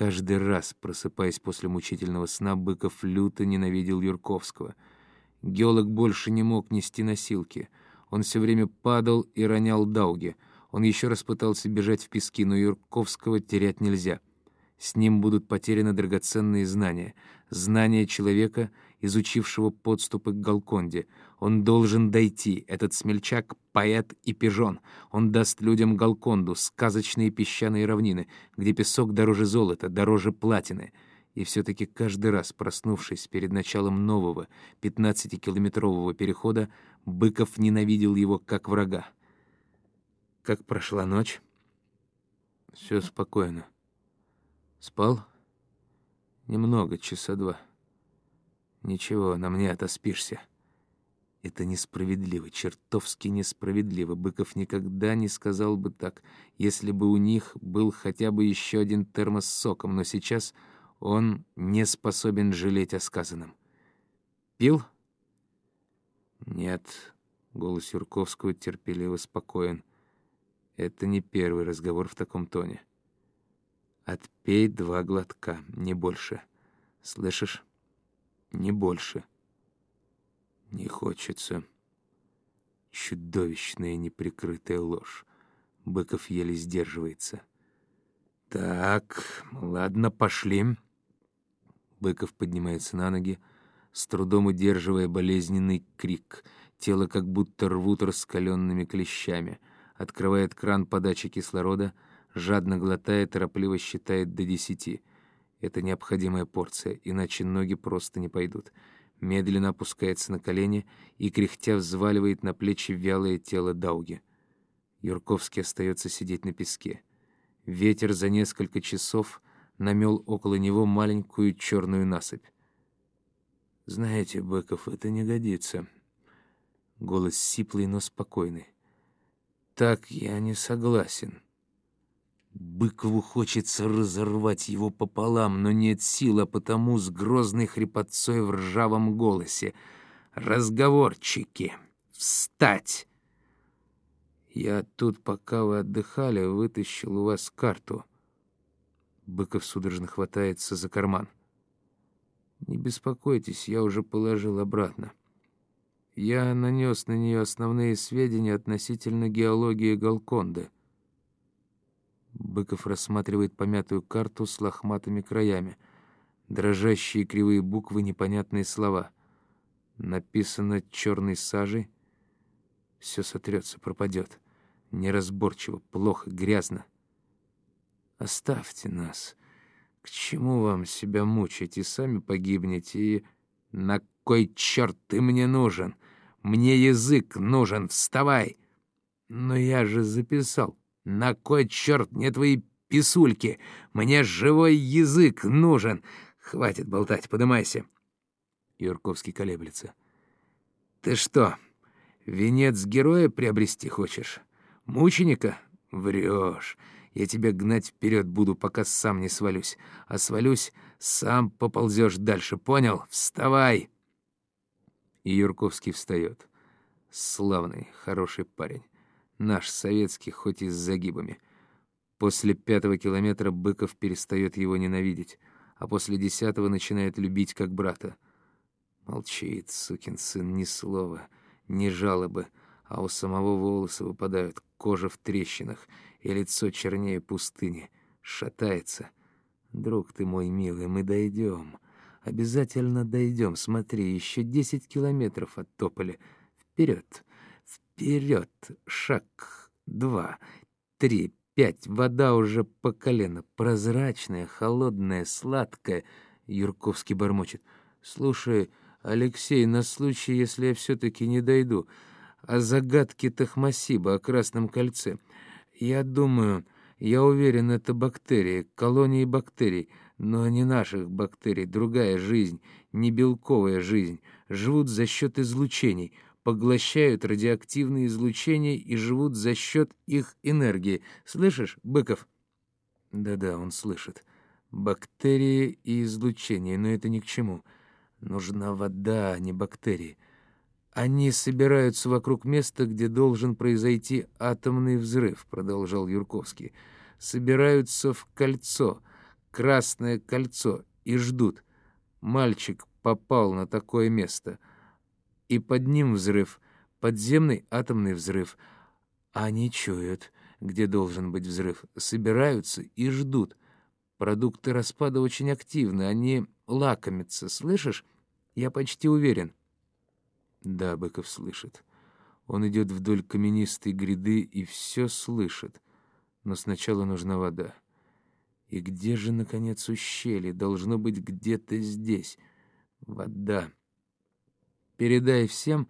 Каждый раз, просыпаясь после мучительного сна, Быков люто ненавидел Юрковского. Геолог больше не мог нести носилки. Он все время падал и ронял дауги. Он еще раз пытался бежать в пески, но Юрковского терять нельзя. С ним будут потеряны драгоценные знания. Знания человека, изучившего подступы к Галконде. Он должен дойти, этот смельчак — поэт и пижон. Он даст людям Галконду, сказочные песчаные равнины, где песок дороже золота, дороже платины. И все-таки каждый раз, проснувшись перед началом нового, 15-километрового перехода, Быков ненавидел его как врага. Как прошла ночь? Все спокойно. Спал? Немного, часа два. Ничего, на мне отоспишься. Это несправедливо, чертовски несправедливо. Быков никогда не сказал бы так, если бы у них был хотя бы еще один термос с соком, но сейчас он не способен жалеть о сказанном. «Пил?» «Нет», — голос Юрковского терпеливо спокоен. «Это не первый разговор в таком тоне. Отпей два глотка, не больше. Слышишь? Не больше». Не хочется. Чудовищная неприкрытая ложь. Быков еле сдерживается. «Так, ладно, пошли». Быков поднимается на ноги, с трудом удерживая болезненный крик. Тело как будто рвут раскаленными клещами. Открывает кран подачи кислорода, жадно глотает, торопливо считает до десяти. Это необходимая порция, иначе ноги просто не пойдут медленно опускается на колени и, кряхтя, взваливает на плечи вялое тело Дауги. Юрковский остается сидеть на песке. Ветер за несколько часов намел около него маленькую черную насыпь. «Знаете, Быков, это не годится». Голос сиплый, но спокойный. «Так я не согласен». Быкову хочется разорвать его пополам, но нет сил, а потому с грозной хрипотцой в ржавом голосе. «Разговорчики! Встать!» «Я тут, пока вы отдыхали, вытащил у вас карту». Быков судорожно хватается за карман. «Не беспокойтесь, я уже положил обратно. Я нанес на нее основные сведения относительно геологии Галконды». Быков рассматривает помятую карту с лохматыми краями. Дрожащие кривые буквы, непонятные слова. Написано черной сажей. Все сотрется, пропадет. Неразборчиво, плохо, грязно. Оставьте нас. К чему вам себя мучить? И сами погибнете, и... На кой черт ты мне нужен? Мне язык нужен, вставай! Но я же записал. «На кой черт мне твои писульки? Мне живой язык нужен! Хватит болтать, подымайся!» Юрковский колеблется. «Ты что, венец героя приобрести хочешь? Мученика? Врешь. Я тебя гнать вперед буду, пока сам не свалюсь. А свалюсь, сам поползешь дальше, понял? Вставай!» И Юрковский встает. Славный, хороший парень. Наш советский, хоть и с загибами. После пятого километра Быков перестает его ненавидеть, а после десятого начинает любить как брата. Молчит, сукин сын, ни слова, ни жалобы, а у самого волосы выпадают, кожа в трещинах, и лицо чернее пустыни. Шатается. «Друг ты мой милый, мы дойдем. Обязательно дойдем. Смотри, еще десять километров от тополя. Вперед!» Вперед! Шаг! Два! Три! Пять! Вода уже по колено. Прозрачная, холодная, сладкая. Юрковский бормочет. «Слушай, Алексей, на случай, если я все-таки не дойду, о загадке Тахмасиба, о Красном кольце. Я думаю, я уверен, это бактерии, колонии бактерий, но не наших бактерий, другая жизнь, не белковая жизнь, живут за счет излучений» поглощают радиоактивные излучения и живут за счет их энергии. Слышишь, Быков?» «Да-да, он слышит. Бактерии и излучение, но это ни к чему. Нужна вода, а не бактерии. Они собираются вокруг места, где должен произойти атомный взрыв», — продолжал Юрковский. «Собираются в кольцо. красное кольцо и ждут. Мальчик попал на такое место. И под ним взрыв, подземный атомный взрыв. Они чуют, где должен быть взрыв, собираются и ждут. Продукты распада очень активны, они лакомятся, слышишь? Я почти уверен. Да, Быков слышит. Он идет вдоль каменистой гряды и все слышит. Но сначала нужна вода. И где же, наконец, ущелье? Должно быть где-то здесь. Вода. Передай всем,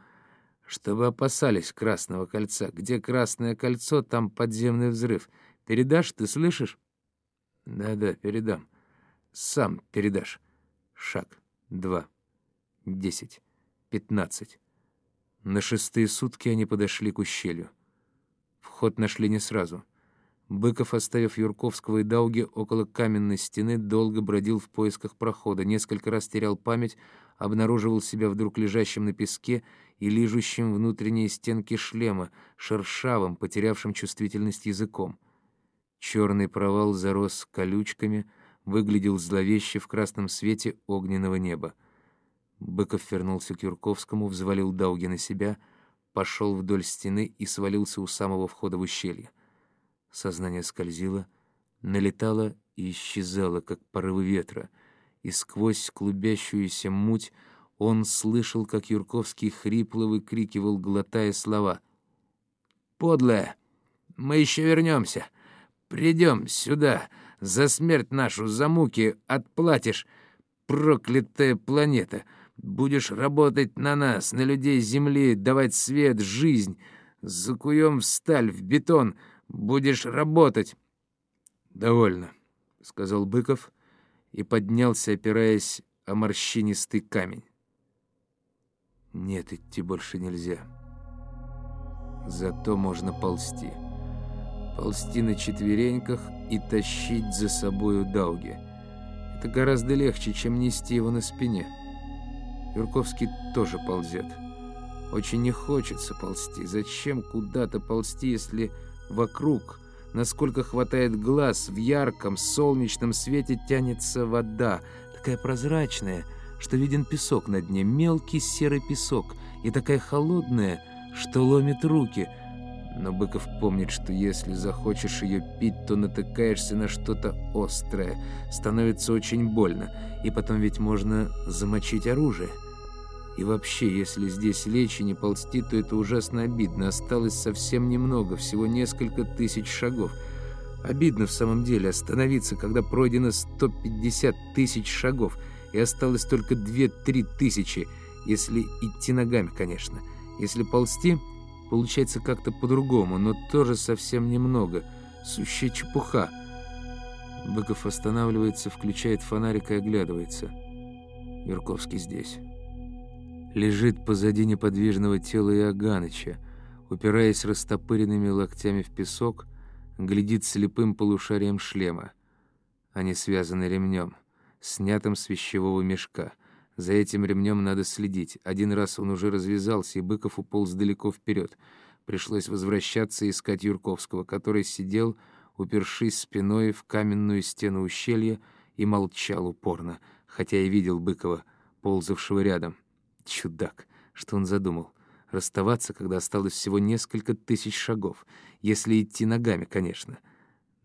чтобы опасались Красного кольца. Где Красное кольцо, там подземный взрыв. Передашь, ты слышишь? Да-да, передам. Сам передашь. Шаг. Два. Десять. Пятнадцать. На шестые сутки они подошли к ущелью. Вход нашли не сразу. Быков, оставив Юрковского и Дауги около каменной стены, долго бродил в поисках прохода, несколько раз терял память, обнаруживал себя вдруг лежащим на песке и лижущим внутренние стенки шлема, шершавым, потерявшим чувствительность языком. Черный провал зарос колючками, выглядел зловеще в красном свете огненного неба. Быков вернулся к Юрковскому, взвалил Дауги на себя, пошел вдоль стены и свалился у самого входа в ущелье. Сознание скользило, налетало и исчезало, как порывы ветра, и сквозь клубящуюся муть он слышал, как Юрковский хрипло выкрикивал, глотая слова. «Подлая! Мы еще вернемся! Придем сюда! За смерть нашу, за муки отплатишь! Проклятая планета! Будешь работать на нас, на людей Земли, давать свет, жизнь! Закуем в сталь, в бетон!» Будешь работать. Довольно, сказал Быков и поднялся, опираясь о морщинистый камень. Нет, идти больше нельзя. Зато можно ползти. Ползти на четвереньках и тащить за собою Дауги. Это гораздо легче, чем нести его на спине. Юрковский тоже ползет. Очень не хочется ползти. Зачем куда-то ползти, если Вокруг, насколько хватает глаз, в ярком солнечном свете тянется вода, такая прозрачная, что виден песок на дне, мелкий серый песок, и такая холодная, что ломит руки. Но Быков помнит, что если захочешь ее пить, то натыкаешься на что-то острое, становится очень больно, и потом ведь можно замочить оружие. И вообще, если здесь лечь и не ползти, то это ужасно обидно. Осталось совсем немного, всего несколько тысяч шагов. Обидно в самом деле остановиться, когда пройдено 150 тысяч шагов, и осталось только 2-3 тысячи, если идти ногами, конечно. Если ползти, получается как-то по-другому, но тоже совсем немного. Сущая чепуха. Быков останавливается, включает фонарик и оглядывается. Юрковский здесь лежит позади неподвижного тела Иоганыча, упираясь растопыренными локтями в песок, глядит слепым полушарием шлема. Они связаны ремнем, снятым с вещевого мешка. За этим ремнем надо следить. Один раз он уже развязался, и Быков уполз далеко вперед. Пришлось возвращаться и искать Юрковского, который сидел, упершись спиной в каменную стену ущелья, и молчал упорно, хотя и видел Быкова, ползавшего рядом. Чудак, что он задумал? Расставаться, когда осталось всего несколько тысяч шагов. Если идти ногами, конечно.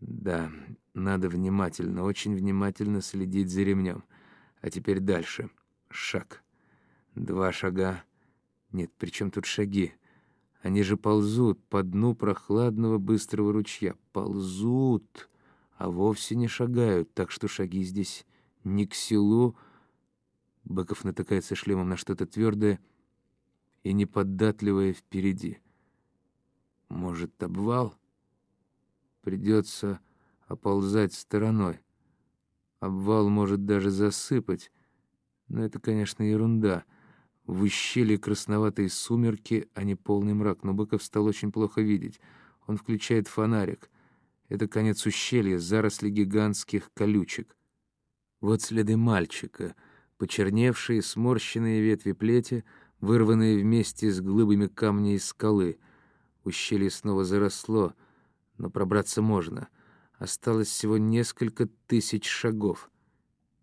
Да, надо внимательно, очень внимательно следить за ремнем. А теперь дальше. Шаг. Два шага. Нет, при чем тут шаги? Они же ползут по дну прохладного быстрого ручья. Ползут, а вовсе не шагают, так что шаги здесь не к селу, Быков натыкается шлемом на что-то твердое и неподатливое впереди. Может, обвал? Придется оползать стороной. Обвал может даже засыпать, но это, конечно, ерунда. В ущелье красноватые сумерки, а не полный мрак, но Быков стал очень плохо видеть. Он включает фонарик. Это конец ущелья, заросли гигантских колючек. Вот следы мальчика — почерневшие, сморщенные ветви плети, вырванные вместе с глыбами камня из скалы. Ущелье снова заросло, но пробраться можно. Осталось всего несколько тысяч шагов.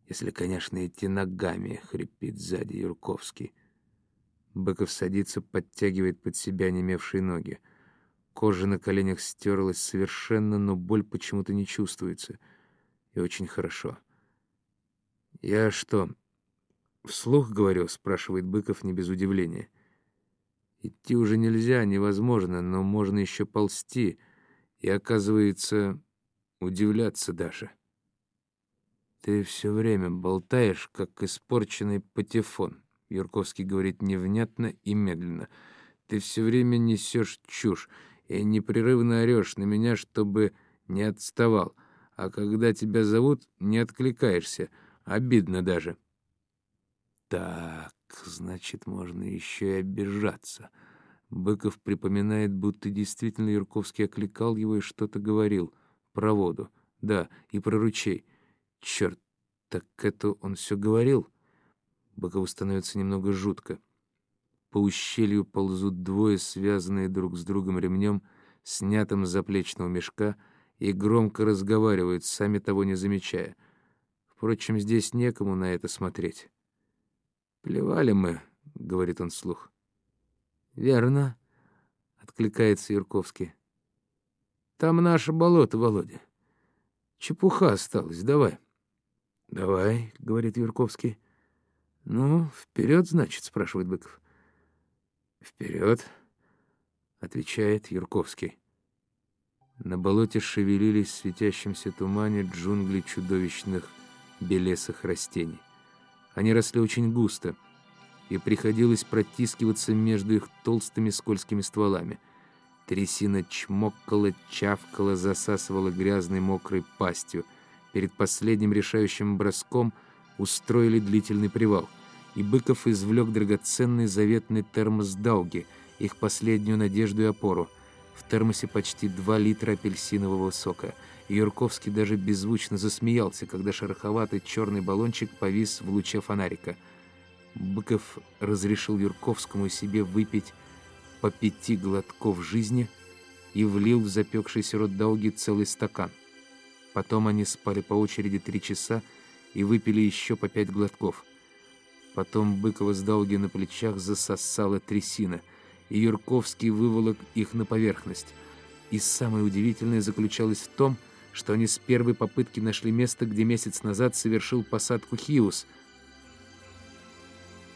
Если, конечно, идти ногами, — хрипит сзади Юрковский. Быков садится, подтягивает под себя немевшие ноги. Кожа на коленях стерлась совершенно, но боль почему-то не чувствуется. И очень хорошо. «Я что, вслух говорю?» — спрашивает Быков не без удивления. «Идти уже нельзя, невозможно, но можно еще ползти, и, оказывается, удивляться даже». «Ты все время болтаешь, как испорченный патефон», — Юрковский говорит невнятно и медленно. «Ты все время несешь чушь и непрерывно орешь на меня, чтобы не отставал, а когда тебя зовут, не откликаешься, обидно даже». «Так, значит, можно еще и обижаться». Быков припоминает, будто действительно Юрковский окликал его и что-то говорил. Про воду. Да, и про ручей. Черт, так это он все говорил? Бокову становится немного жутко. По ущелью ползут двое, связанные друг с другом ремнем, снятым с заплечного мешка, и громко разговаривают, сами того не замечая. Впрочем, здесь некому на это смотреть. «Плевали мы», — говорит он вслух. «Верно», — откликается Юрковский. «Там наше болото, Володя. Чепуха осталась, давай». «Давай», — говорит Юрковский. «Ну, вперед, значит?» — спрашивает Быков. «Вперед», — отвечает Юрковский. На болоте шевелились в светящемся тумане джунгли чудовищных белесых растений. Они росли очень густо, и приходилось протискиваться между их толстыми скользкими стволами. Трясина чмоккала, чавкала, засасывала грязной мокрой пастью — Перед последним решающим броском устроили длительный привал, и Быков извлек драгоценный заветный термос Дауги, их последнюю надежду и опору. В термосе почти 2 литра апельсинового сока. Юрковский даже беззвучно засмеялся, когда шероховатый черный баллончик повис в луче фонарика. Быков разрешил Юрковскому себе выпить по пяти глотков жизни и влил в запекшийся рот Дауги целый стакан. Потом они спали по очереди три часа и выпили еще по пять глотков. Потом Быкова с Дауги на плечах засосала трясина, и Юрковский выволок их на поверхность. И самое удивительное заключалось в том, что они с первой попытки нашли место, где месяц назад совершил посадку Хиус.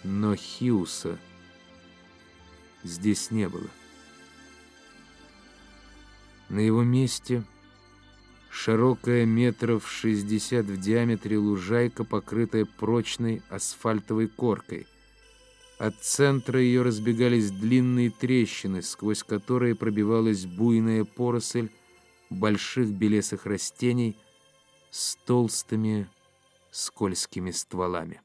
Но Хиуса здесь не было. На его месте Широкая метров 60 в диаметре лужайка, покрытая прочной асфальтовой коркой. От центра ее разбегались длинные трещины, сквозь которые пробивалась буйная поросль больших белесых растений с толстыми скользкими стволами.